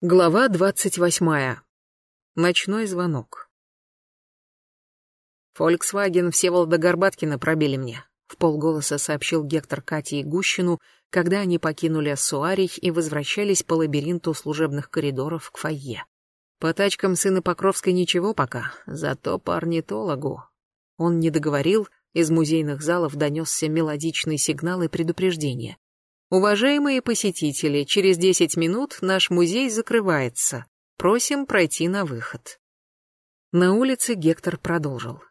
Глава двадцать восьмая. Ночной звонок. «Фольксваген Всеволода Горбаткина пробили мне», — в полголоса сообщил Гектор Кате и Гущину, когда они покинули Ассуарий и возвращались по лабиринту служебных коридоров к фойе. «По тачкам сына Покровской ничего пока, зато по орнитологу». Он не договорил, из музейных залов донесся мелодичный сигнал и предупреждение. Уважаемые посетители, через 10 минут наш музей закрывается. Просим пройти на выход. На улице Гектор продолжил.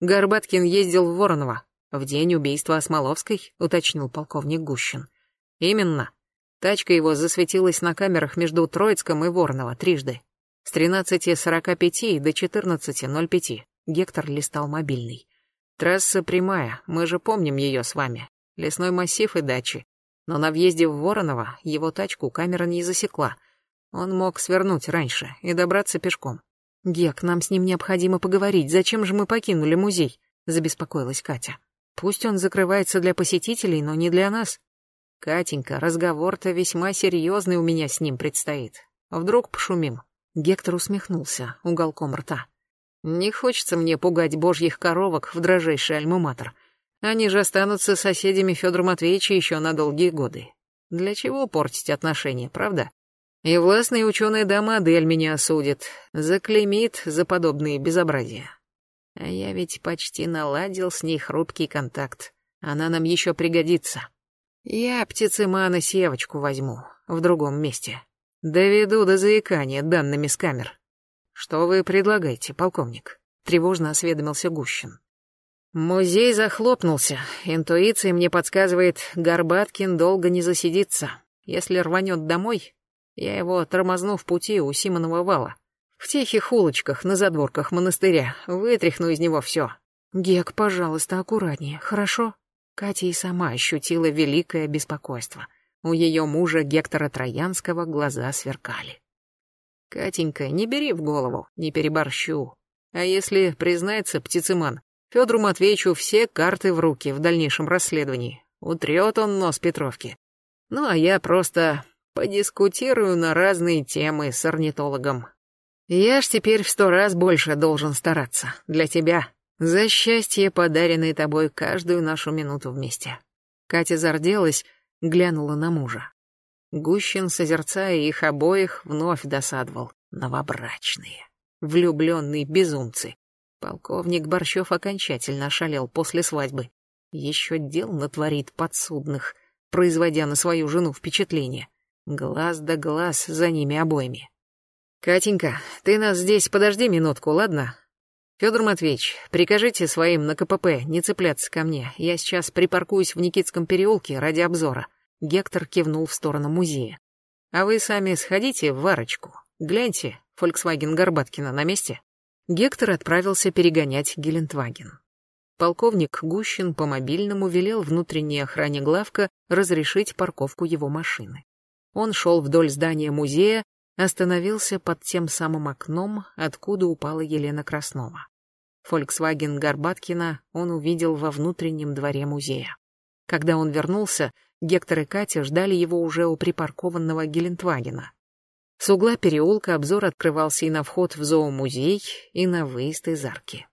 Горбаткин ездил в Воронова. В день убийства Осмоловской, уточнил полковник Гущин. Именно. Тачка его засветилась на камерах между Троицком и Воронова трижды. С 13.45 до 14.05. Гектор листал мобильный. Трасса прямая, мы же помним ее с вами. Лесной массив и дачи. Но на въезде в Воронова его тачку камера не засекла. Он мог свернуть раньше и добраться пешком. «Гек, нам с ним необходимо поговорить. Зачем же мы покинули музей?» — забеспокоилась Катя. «Пусть он закрывается для посетителей, но не для нас». «Катенька, разговор-то весьма серьезный у меня с ним предстоит. Вдруг пошумим?» Гектор усмехнулся уголком рта. «Не хочется мне пугать божьих коровок в дрожайший альмуматор. Они же останутся соседями Федора Матвеевича еще на долгие годы. Для чего портить отношения, правда? И властная ученая дама Адель меня осудит, заклеймит за подобные безобразия. А я ведь почти наладил с ней хрупкий контакт. Она нам еще пригодится. Я птицемана севочку возьму в другом месте. Доведу до заикания данными с камер. Что вы предлагаете, полковник? Тревожно осведомился Гущин. Музей захлопнулся. Интуиция мне подсказывает, Горбаткин долго не засидится. Если рванет домой, я его тормозну в пути у Симонова вала. В тихих улочках на задворках монастыря вытряхну из него все. Гек, пожалуйста, аккуратнее, хорошо? Катя и сама ощутила великое беспокойство. У ее мужа Гектора Троянского глаза сверкали. «Катенька, не бери в голову, не переборщу. А если признается птицеман, Федору Матвеевичу все карты в руки в дальнейшем расследовании. Утрет он нос Петровки. Ну, а я просто подискутирую на разные темы с орнитологом. Я ж теперь в сто раз больше должен стараться. Для тебя. За счастье, подаренное тобой каждую нашу минуту вместе. Катя зарделась, глянула на мужа. Гущин, созерцая их обоих, вновь досадовал. Новобрачные. Влюбленные безумцы. Полковник Борщев окончательно ошалел после свадьбы. Еще дел натворит подсудных, производя на свою жену впечатление. Глаз да глаз за ними обоими. «Катенька, ты нас здесь подожди минутку, ладно?» «Федор Матвеевич, прикажите своим на КПП не цепляться ко мне. Я сейчас припаркуюсь в Никитском переулке ради обзора». Гектор кивнул в сторону музея. «А вы сами сходите в арочку. Гляньте, Volkswagen Горбаткина на месте?» Гектор отправился перегонять Гелендваген. Полковник Гущин по мобильному велел внутренней охране главка разрешить парковку его машины. Он шел вдоль здания музея, остановился под тем самым окном, откуда упала Елена Краснова. Volkswagen Горбаткина он увидел во внутреннем дворе музея. Когда он вернулся, Гектор и Катя ждали его уже у припаркованного Гелендвагена. С угла переулка обзор открывался и на вход в зоомузей, и на выезд из арки.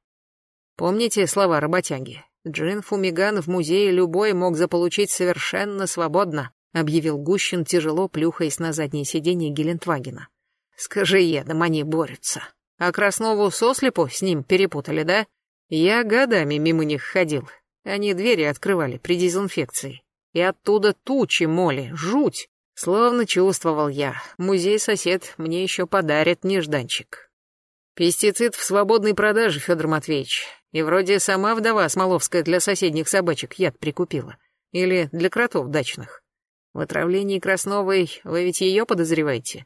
Помните слова работяги? Джин Фумиган в музее любой мог заполучить совершенно свободно, объявил Гущин, тяжело плюхаясь на заднее сиденье Гелендвагена. Скажи едом они борются. А Краснову сослепу с ним перепутали, да? Я годами мимо них ходил. Они двери открывали при дезинфекции. И оттуда тучи моли, жуть. Словно чувствовал я, музей-сосед мне еще подарит нежданчик. Пестицид в свободной продаже, Федор Матвеевич. И вроде сама вдова Смоловская для соседних собачек яд прикупила. Или для кротов дачных. В отравлении Красновой вы ведь ее подозреваете?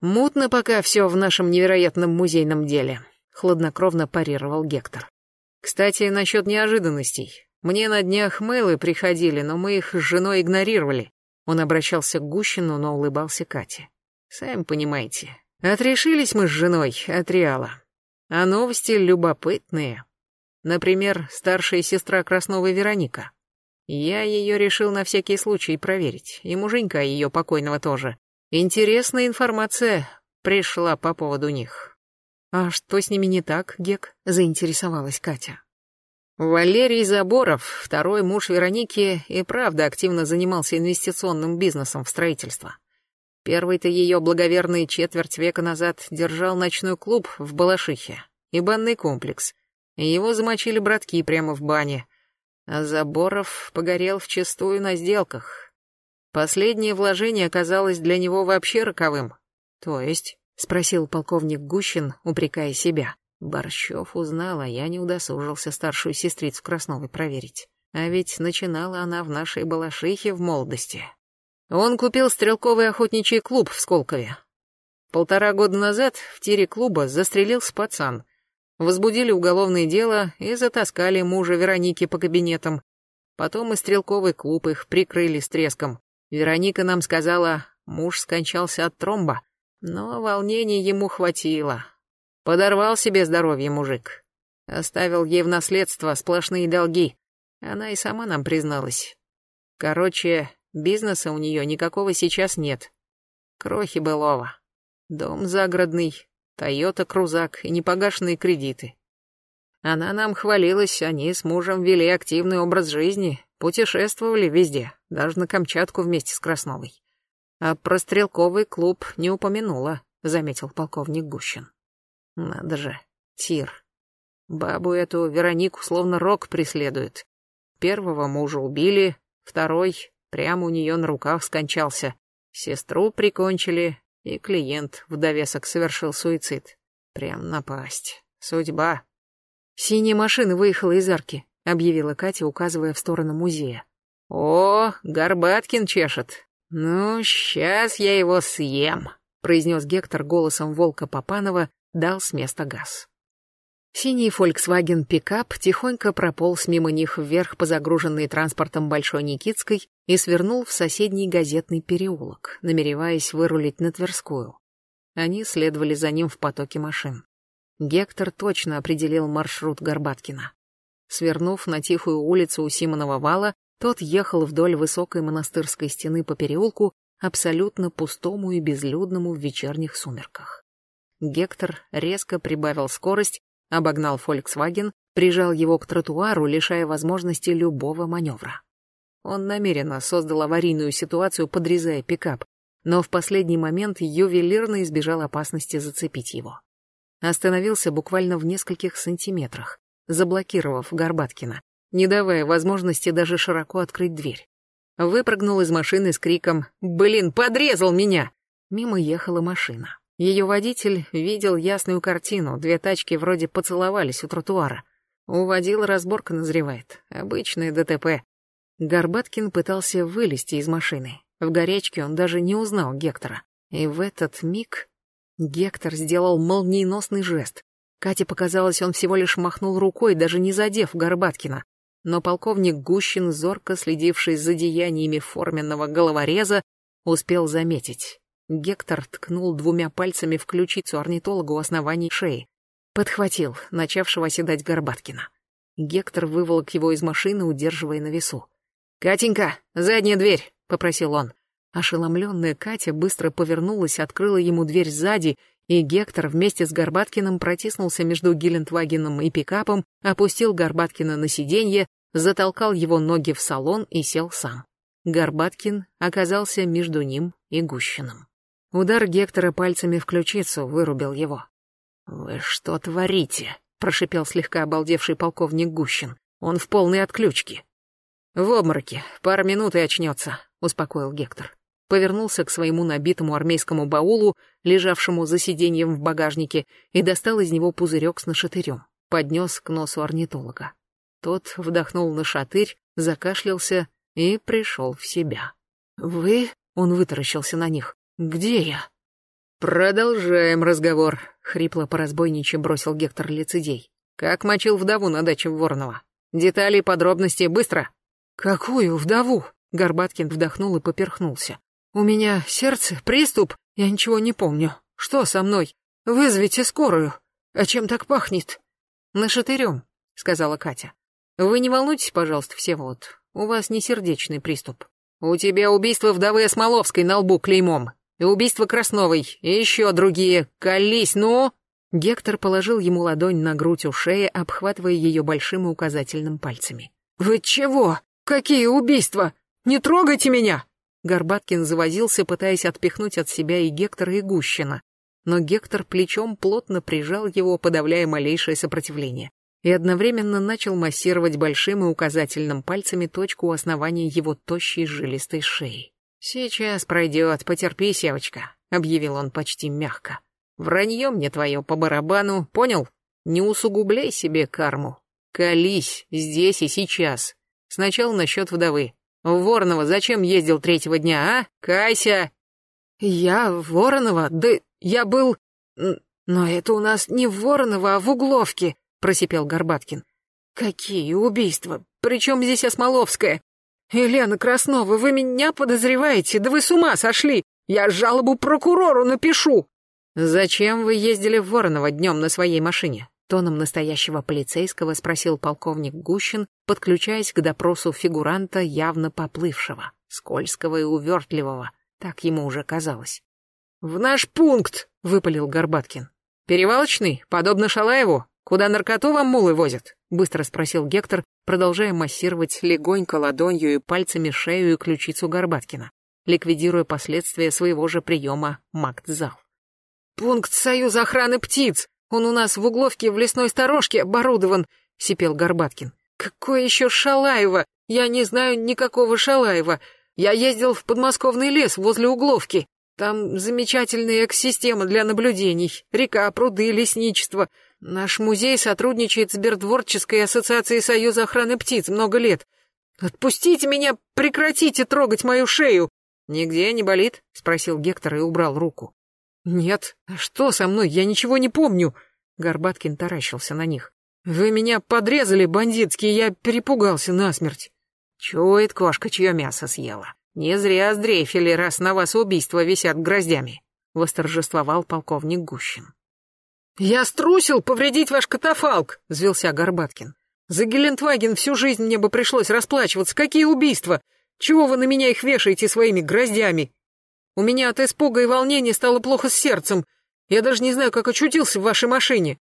Мутно пока все в нашем невероятном музейном деле, хладнокровно парировал Гектор. Кстати, насчет неожиданностей. Мне на днях мейлы приходили, но мы их с женой игнорировали. Он обращался к Гущину, но улыбался Кате. «Сами понимаете, отрешились мы с женой от Реала. А новости любопытные. Например, старшая сестра Красновой Вероника. Я ее решил на всякий случай проверить, и муженька ее покойного тоже. Интересная информация пришла по поводу них. А что с ними не так, Гек? Заинтересовалась Катя. Валерий Заборов, второй муж Вероники, и правда активно занимался инвестиционным бизнесом в строительство. Первый-то ее благоверный четверть века назад держал ночной клуб в Балашихе и банный комплекс. Его замочили братки прямо в бане. А Заборов погорел вчистую на сделках, Последнее вложение оказалось для него вообще роковым. То есть, спросил полковник Гущин, упрекая себя. Борщев узнал, а я не удосужился старшую сестрицу Красновой проверить. А ведь начинала она в нашей Балашихе в молодости. Он купил стрелковый охотничий клуб в Сколкове. Полтора года назад в тире клуба застрелился пацан. Возбудили уголовное дело и затаскали мужа Вероники по кабинетам. Потом и стрелковый клуб их прикрыли с треском. Вероника нам сказала, муж скончался от тромба, но волнений ему хватило. Подорвал себе здоровье мужик. Оставил ей в наследство сплошные долги. Она и сама нам призналась. Короче, бизнеса у нее никакого сейчас нет. Крохи былого. Дом загородный, Тойота Крузак и непогашенные кредиты. Она нам хвалилась, они с мужем вели активный образ жизни, путешествовали везде, даже на Камчатку вместе с Красновой. А про стрелковый клуб не упомянула, заметил полковник Гущин. Надо же, тир. Бабу эту Веронику словно рок преследует. Первого мужа убили, второй прямо у нее на руках скончался. Сестру прикончили, и клиент в довесок совершил суицид. Прям напасть. Судьба. Синяя машина выехала из арки, объявила Катя, указывая в сторону музея. «О, Горбаткин чешет. Ну, сейчас я его съем», — произнес Гектор голосом волка Попанова, дал с места газ. Синий Volkswagen пикап тихонько прополз мимо них вверх по загруженной транспортом Большой Никитской и свернул в соседний газетный переулок, намереваясь вырулить на Тверскую. Они следовали за ним в потоке машин. Гектор точно определил маршрут Горбаткина. Свернув на тихую улицу у Симонова вала, тот ехал вдоль высокой монастырской стены по переулку, абсолютно пустому и безлюдному в вечерних сумерках. Гектор резко прибавил скорость, обогнал «Фольксваген», прижал его к тротуару, лишая возможности любого маневра. Он намеренно создал аварийную ситуацию, подрезая пикап, но в последний момент ювелирно избежал опасности зацепить его. Остановился буквально в нескольких сантиметрах, заблокировав Горбаткина, не давая возможности даже широко открыть дверь. Выпрыгнул из машины с криком «Блин, подрезал меня!» Мимо ехала машина. Ее водитель видел ясную картину, две тачки вроде поцеловались у тротуара. У водила разборка назревает, обычное ДТП. Горбаткин пытался вылезти из машины. В горячке он даже не узнал Гектора. И в этот миг Гектор сделал молниеносный жест. Кате показалось, он всего лишь махнул рукой, даже не задев Горбаткина. Но полковник Гущин, зорко следивший за деяниями форменного головореза, успел заметить. Гектор ткнул двумя пальцами в ключицу орнитологу у основания шеи. Подхватил, начавшего оседать Горбаткина. Гектор выволок его из машины, удерживая на весу. «Катенька, задняя дверь!» — попросил он. Ошеломленная Катя быстро повернулась, открыла ему дверь сзади и Гектор вместе с Горбаткиным протиснулся между Гелендвагеном и пикапом, опустил Горбаткина на сиденье, затолкал его ноги в салон и сел сам. Горбаткин оказался между ним и Гущиным. Удар Гектора пальцами в ключицу вырубил его. «Вы что творите?» — прошипел слегка обалдевший полковник Гущин. «Он в полной отключке». «В обмороке. Пара минут и очнется», — успокоил Гектор повернулся к своему набитому армейскому баулу, лежавшему за сиденьем в багажнике, и достал из него пузырек с нашатырем, поднес к носу орнитолога. Тот вдохнул на шатырь, закашлялся и пришел в себя. «Вы?» — он вытаращился на них. «Где я?» «Продолжаем разговор», — хрипло по разбойничьи бросил Гектор лицедей. «Как мочил вдову на даче Воронова? Детали и подробности быстро!» «Какую вдову?» Горбаткин вдохнул и поперхнулся. У меня сердце, приступ, я ничего не помню. Что со мной? Вызовите скорую. А чем так пахнет? Нашатырем, сказала Катя. Вы не волнуйтесь, пожалуйста, Всеволод. У вас не сердечный приступ. У тебя убийство вдовы Смоловской на лбу клеймом. И убийство Красновой, и еще другие. Колись, ну!» Гектор положил ему ладонь на грудь у шеи, обхватывая ее большим и указательным пальцами. «Вы чего? Какие убийства? Не трогайте меня!» Горбаткин завозился, пытаясь отпихнуть от себя и Гектора, и Гущина. Но Гектор плечом плотно прижал его, подавляя малейшее сопротивление, и одновременно начал массировать большим и указательным пальцами точку у основания его тощей жилистой шеи. «Сейчас пройдет, потерпи, севочка», — объявил он почти мягко. «Вранье мне твое по барабану, понял? Не усугубляй себе карму. Колись здесь и сейчас. Сначала насчет вдовы. В Воронова зачем ездил третьего дня, а? Кайся!» «Я Воронова? Да я был... Но это у нас не в Воронова, а в Угловке», — просипел Горбаткин. «Какие убийства? Причем здесь Осмоловская? Елена Краснова, вы меня подозреваете? Да вы с ума сошли! Я жалобу прокурору напишу!» «Зачем вы ездили в Воронова днем на своей машине?» Тоном настоящего полицейского спросил полковник Гущин, подключаясь к допросу фигуранта, явно поплывшего, скользкого и увертливого, так ему уже казалось. «В наш пункт!» — выпалил Горбаткин. «Перевалочный, подобно Шалаеву, куда наркоту вам мулы возят?» — быстро спросил Гектор, продолжая массировать легонько ладонью и пальцами шею и ключицу Горбаткина, ликвидируя последствия своего же приема МАКТ-зал. «Пункт Союза охраны птиц! Он у нас в угловке в лесной сторожке оборудован!» — сипел Горбаткин. «Какое еще Шалаева? Я не знаю никакого Шалаева. Я ездил в подмосковный лес возле угловки. Там замечательная экосистема для наблюдений. Река, пруды, лесничество. Наш музей сотрудничает с Бердворческой ассоциацией Союза охраны птиц много лет. Отпустите меня, прекратите трогать мою шею. Нигде не болит? Спросил Гектор и убрал руку. Нет, что со мной? Я ничего не помню. Горбаткин таращился на них. Вы меня подрезали, бандитские, я перепугался насмерть. Чует кошка, чье мясо съела. Не зря сдрейфили, раз на вас убийства висят гроздями, восторжествовал полковник Гущин. «Я струсил повредить ваш катафалк», — взвелся Горбаткин. «За Гелендваген всю жизнь мне бы пришлось расплачиваться. Какие убийства? Чего вы на меня их вешаете своими гроздями? У меня от испуга и волнения стало плохо с сердцем. Я даже не знаю, как очутился в вашей машине».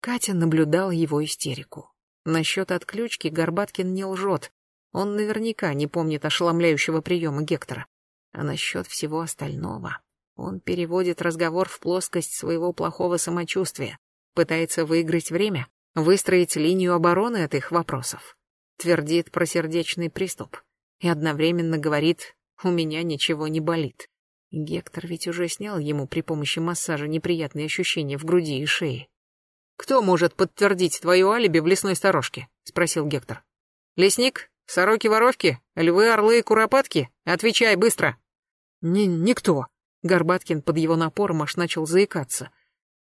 Катя наблюдала его истерику. Насчет отключки Горбаткин не лжет. Он наверняка не помнит ошеломляющего приема Гектора. А насчет всего остального... Он переводит разговор в плоскость своего плохого самочувствия, пытается выиграть время, выстроить линию обороны от их вопросов. Твердит про сердечный приступ. И одновременно говорит «у меня ничего не болит». Гектор ведь уже снял ему при помощи массажа неприятные ощущения в груди и шее. «Кто может подтвердить твое алиби в лесной сторожке?» — спросил Гектор. «Лесник? Сороки-воровки? Львы, орлы и куропатки? Отвечай быстро!» «Ни никто», Горбаткин под его напором аж начал заикаться.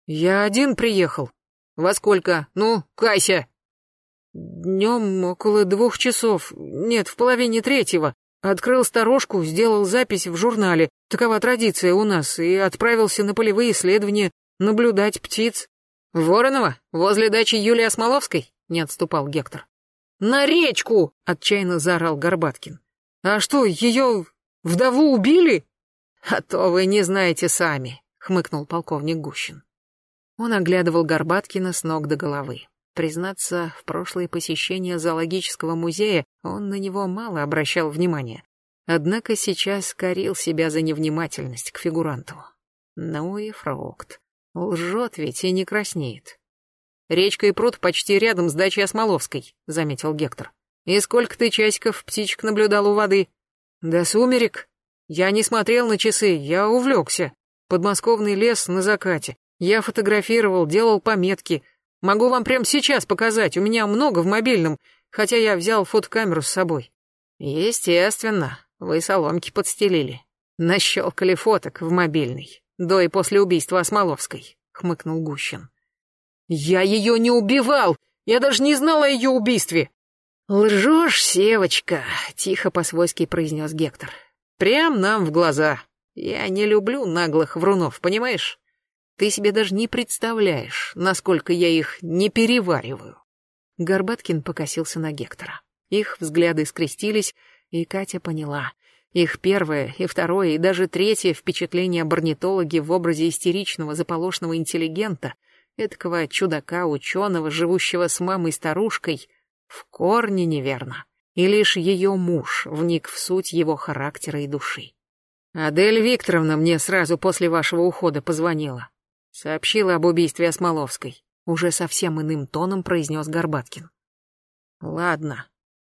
«Я один приехал. Во сколько? Ну, кайся!» «Днем около двух часов. Нет, в половине третьего. Открыл сторожку, сделал запись в журнале. Такова традиция у нас. И отправился на полевые исследования, наблюдать птиц». «Воронова? Возле дачи Юлии Осмоловской?» — не отступал Гектор. «На речку!» — отчаянно заорал Горбаткин. «А что, ее вдову убили?» «А то вы не знаете сами», — хмыкнул полковник Гущин. Он оглядывал Горбаткина с ног до головы. Признаться, в прошлые посещения зоологического музея он на него мало обращал внимания. Однако сейчас корил себя за невнимательность к фигуранту. Ну и фрукт. Лжет ведь и не краснеет. «Речка и пруд почти рядом с дачей Осмоловской», — заметил Гектор. «И сколько ты часиков птичек наблюдал у воды?» «До сумерек», я не смотрел на часы, я увлекся. Подмосковный лес на закате. Я фотографировал, делал пометки. Могу вам прямо сейчас показать, у меня много в мобильном, хотя я взял фотокамеру с собой. Естественно, вы соломки подстелили. Нащелкали фоток в мобильный. До и после убийства Осмоловской, хмыкнул Гущин. Я ее не убивал! Я даже не знал о ее убийстве! Лжешь, Севочка, тихо по-свойски произнес Гектор. Прям нам в глаза. Я не люблю наглых врунов, понимаешь? Ты себе даже не представляешь, насколько я их не перевариваю. Горбаткин покосился на Гектора. Их взгляды скрестились, и Катя поняла. Их первое и второе и даже третье впечатление об орнитологе в образе истеричного заполошного интеллигента, эткого чудака-ученого, живущего с мамой-старушкой, в корне неверно. И лишь ее муж вник в суть его характера и души. «Адель Викторовна мне сразу после вашего ухода позвонила. Сообщила об убийстве Осмоловской», — уже совсем иным тоном произнес Горбаткин. «Ладно,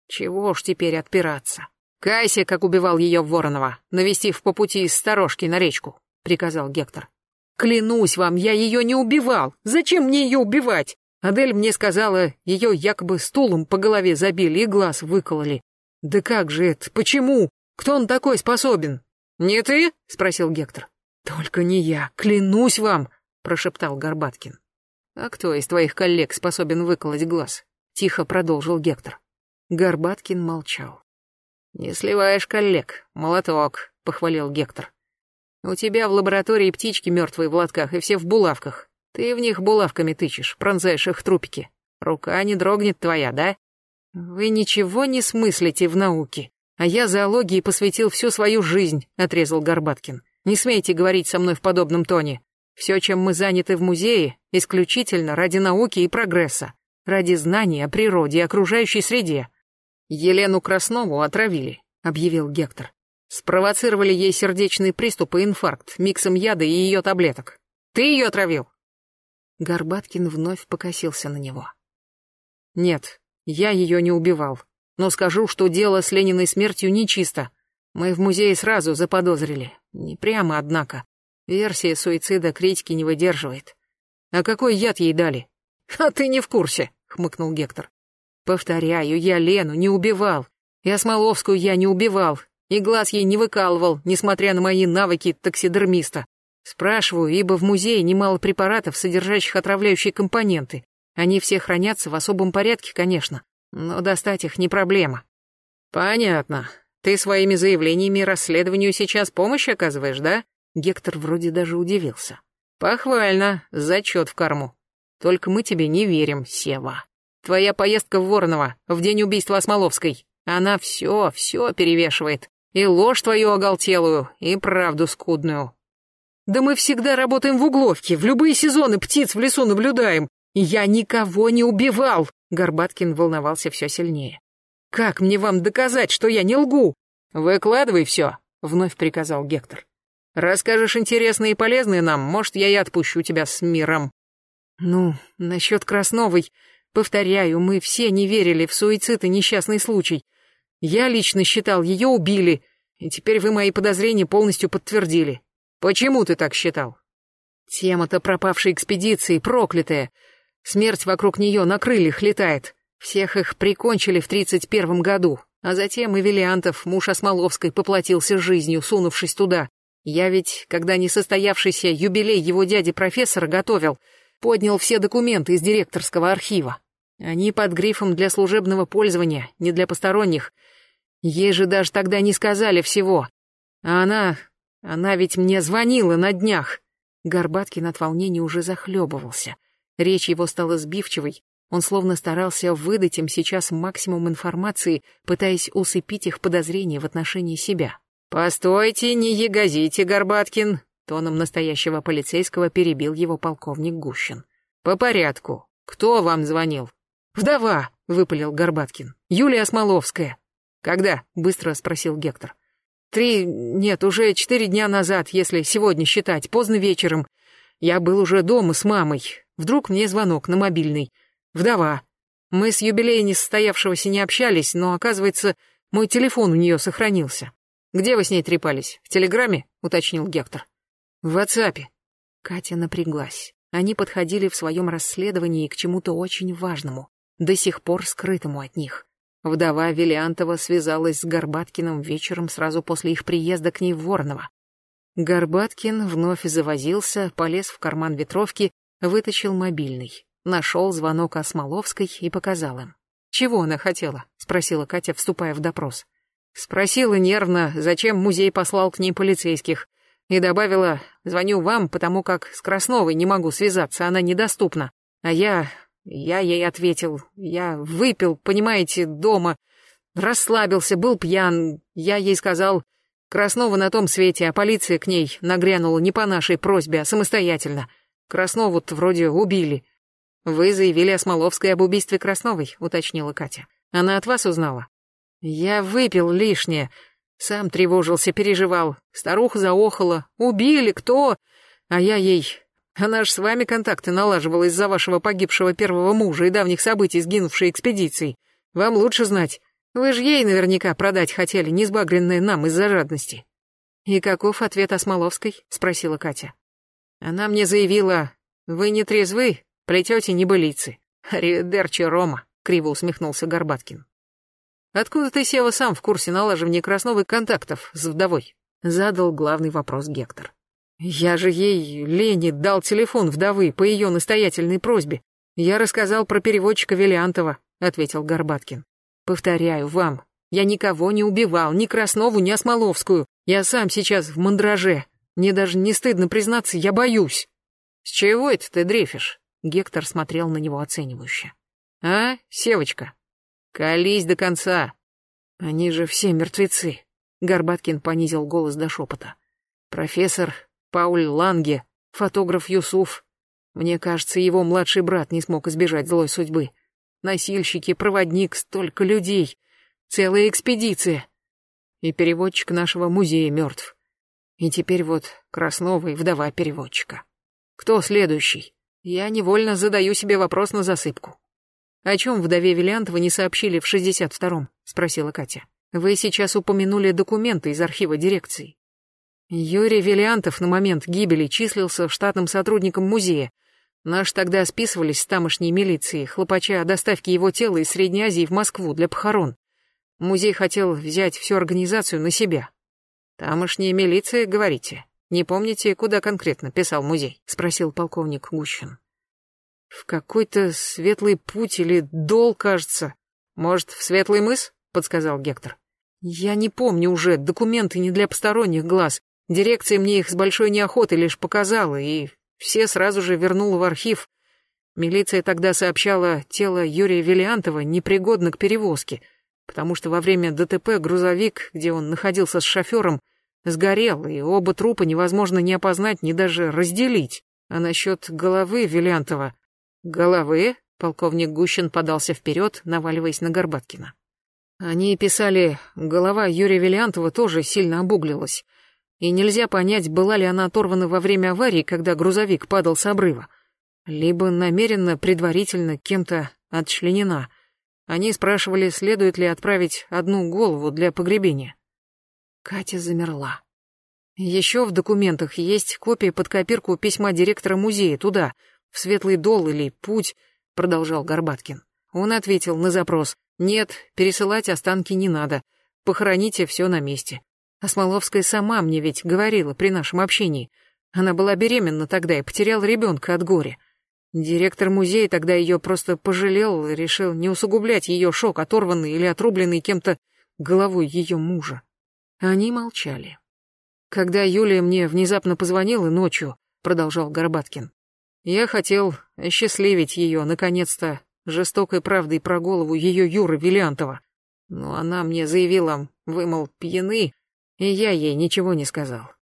чего уж теперь отпираться. Кайся, как убивал ее Воронова, навестив по пути из сторожки на речку», — приказал Гектор. «Клянусь вам, я ее не убивал. Зачем мне ее убивать? Адель мне сказала, ее якобы стулом по голове забили и глаз выкололи. Да как же это? Почему? Кто он такой способен? «Не ты?» — спросил Гектор. «Только не я, клянусь вам!» — прошептал Горбаткин. «А кто из твоих коллег способен выколоть глаз?» — тихо продолжил Гектор. Горбаткин молчал. «Не сливаешь коллег, молоток», — похвалил Гектор. «У тебя в лаборатории птички мертвые в лотках и все в булавках. Ты в них булавками тычешь, пронзаешь их трупики. Рука не дрогнет твоя, да? Вы ничего не смыслите в науке. А я зоологии посвятил всю свою жизнь, отрезал Горбаткин. Не смейте говорить со мной в подобном тоне. Все, чем мы заняты в музее, исключительно ради науки и прогресса, ради знаний о природе и окружающей среде. Елену Краснову отравили, объявил Гектор. Спровоцировали ей сердечный приступ и инфаркт миксом яда и ее таблеток. Ты ее отравил? Горбаткин вновь покосился на него. Нет, я ее не убивал. Но скажу, что дело с Лениной смертью нечисто. Мы в музее сразу заподозрили. Не прямо, однако. Версия суицида критики не выдерживает. А какой яд ей дали? А ты не в курсе, хмыкнул Гектор. Повторяю, я Лену не убивал. И Осмоловскую я не убивал. И глаз ей не выкалывал, несмотря на мои навыки таксидермиста. Спрашиваю, ибо в музее немало препаратов, содержащих отравляющие компоненты. Они все хранятся в особом порядке, конечно но достать их не проблема. Понятно. Ты своими заявлениями расследованию сейчас помощь оказываешь, да? Гектор вроде даже удивился. Похвально, зачет в корму. Только мы тебе не верим, Сева. Твоя поездка в Воронова в день убийства Осмоловской, она все, все перевешивает. И ложь твою оголтелую, и правду скудную. Да мы всегда работаем в угловке, в любые сезоны птиц в лесу наблюдаем. Я никого не убивал. Горбаткин волновался все сильнее. «Как мне вам доказать, что я не лгу?» «Выкладывай все», — вновь приказал Гектор. «Расскажешь интересное и полезное нам, может, я и отпущу тебя с миром». «Ну, насчет Красновой, повторяю, мы все не верили в суицид и несчастный случай. Я лично считал, ее убили, и теперь вы мои подозрения полностью подтвердили. Почему ты так считал?» «Тема-то пропавшей экспедиции проклятая. Смерть вокруг нее на крыльях летает. Всех их прикончили в тридцать первом году, а затем и Виллиантов, муж Осмоловской, поплатился жизнью, сунувшись туда. Я ведь, когда несостоявшийся юбилей его дяди-профессора готовил, поднял все документы из директорского архива. Они под грифом для служебного пользования, не для посторонних. Ей же даже тогда не сказали всего. А она... она ведь мне звонила на днях. Горбаткин от волнения уже захлебывался. Речь его стала сбивчивой, он словно старался выдать им сейчас максимум информации, пытаясь усыпить их подозрения в отношении себя. «Постойте, не ягозите, Горбаткин!» Тоном настоящего полицейского перебил его полковник Гущин. «По порядку. Кто вам звонил?» «Вдова!» — выпалил Горбаткин. «Юлия Смоловская». «Когда?» — быстро спросил Гектор. «Три... нет, уже четыре дня назад, если сегодня считать, поздно вечером. Я был уже дома с мамой. Вдруг мне звонок на мобильный. Вдова. Мы с юбилея несостоявшегося не общались, но, оказывается, мой телефон у нее сохранился. Где вы с ней трепались? В Телеграме? Уточнил Гектор. В WhatsApp. Катя напряглась. Они подходили в своем расследовании к чему-то очень важному, до сих пор скрытому от них. Вдова Виллиантова связалась с Горбаткиным вечером сразу после их приезда к ней в Воронова. Горбаткин вновь завозился, полез в карман ветровки Вытащил мобильный, нашел звонок Осмоловской и показал им. «Чего она хотела?» — спросила Катя, вступая в допрос. Спросила нервно, зачем музей послал к ней полицейских, и добавила, звоню вам, потому как с Красновой не могу связаться, она недоступна. А я... я ей ответил, я выпил, понимаете, дома, расслабился, был пьян. Я ей сказал, Краснова на том свете, а полиция к ней нагрянула не по нашей просьбе, а самостоятельно. Краснову-то вроде убили. Вы заявили о Смоловской об убийстве Красновой, уточнила Катя. Она от вас узнала? Я выпил лишнее. Сам тревожился, переживал. Старуха заохала. Убили, кто? А я ей... Она ж с вами контакты налаживала из-за вашего погибшего первого мужа и давних событий сгинувшей экспедицией. Вам лучше знать. Вы же ей наверняка продать хотели, не сбагренное нам из-за жадности. И каков ответ Осмоловской? Спросила Катя. Она мне заявила, вы не трезвы, плетете небылицы. Риедерчи Рома, криво усмехнулся Горбаткин. Откуда ты, Сева, сам в курсе налаживания Красновой контактов с вдовой? Задал главный вопрос Гектор. Я же ей, Лене, дал телефон вдовы по ее настоятельной просьбе. Я рассказал про переводчика Виллиантова, ответил Горбаткин. Повторяю вам, я никого не убивал, ни Краснову, ни Осмоловскую. Я сам сейчас в мандраже. Мне даже не стыдно признаться, я боюсь. С чего это ты дрейфишь? Гектор смотрел на него оценивающе. А, Севочка, колись до конца. Они же все мертвецы. Горбаткин понизил голос до шепота. Профессор Пауль Ланге, фотограф Юсуф. Мне кажется, его младший брат не смог избежать злой судьбы. Носильщики, проводник, столько людей. Целая экспедиция. И переводчик нашего музея мертв. И теперь вот Краснова и вдова переводчика. Кто следующий? Я невольно задаю себе вопрос на засыпку. О чем вдове Виллиантова не сообщили в 62-м? Спросила Катя. Вы сейчас упомянули документы из архива дирекции. Юрий Виллиантов на момент гибели числился штатным сотрудником музея, Наш тогда списывались с тамошней милиции, хлопача о доставке его тела из Средней Азии в Москву для похорон. Музей хотел взять всю организацию на себя. Тамошняя милиция, говорите? Не помните, куда конкретно писал музей? Спросил полковник Гущин. В какой-то светлый путь или дол, кажется. Может, в светлый мыс? Подсказал Гектор. Я не помню уже, документы не для посторонних глаз. Дирекция мне их с большой неохотой лишь показала, и все сразу же вернула в архив. Милиция тогда сообщала, тело Юрия Виллиантова непригодно к перевозке, потому что во время ДТП грузовик, где он находился с шофером, сгорел, и оба трупа невозможно ни опознать, ни даже разделить. А насчет головы Виллиантова... Головы? Полковник Гущин подался вперед, наваливаясь на Горбаткина. Они писали, голова Юрия Виллиантова тоже сильно обуглилась и нельзя понять, была ли она оторвана во время аварии, когда грузовик падал с обрыва, либо намеренно, предварительно кем-то отчленена. Они спрашивали, следует ли отправить одну голову для погребения. Катя замерла. Еще в документах есть копия под копирку письма директора музея туда, в Светлый Дол или Путь, продолжал Горбаткин. Он ответил на запрос, нет, пересылать останки не надо, похороните все на месте. А Смоловская сама мне ведь говорила при нашем общении. Она была беременна тогда и потеряла ребенка от горя. Директор музея тогда ее просто пожалел и решил не усугублять ее шок, оторванный или отрубленный кем-то головой ее мужа. Они молчали. Когда Юлия мне внезапно позвонила ночью, продолжал Горбаткин, я хотел осчастливить ее, наконец-то, жестокой правдой про голову ее Юры Виллиантова. Но она мне заявила, вы, мол, пьяны, и я ей ничего не сказал.